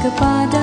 kepada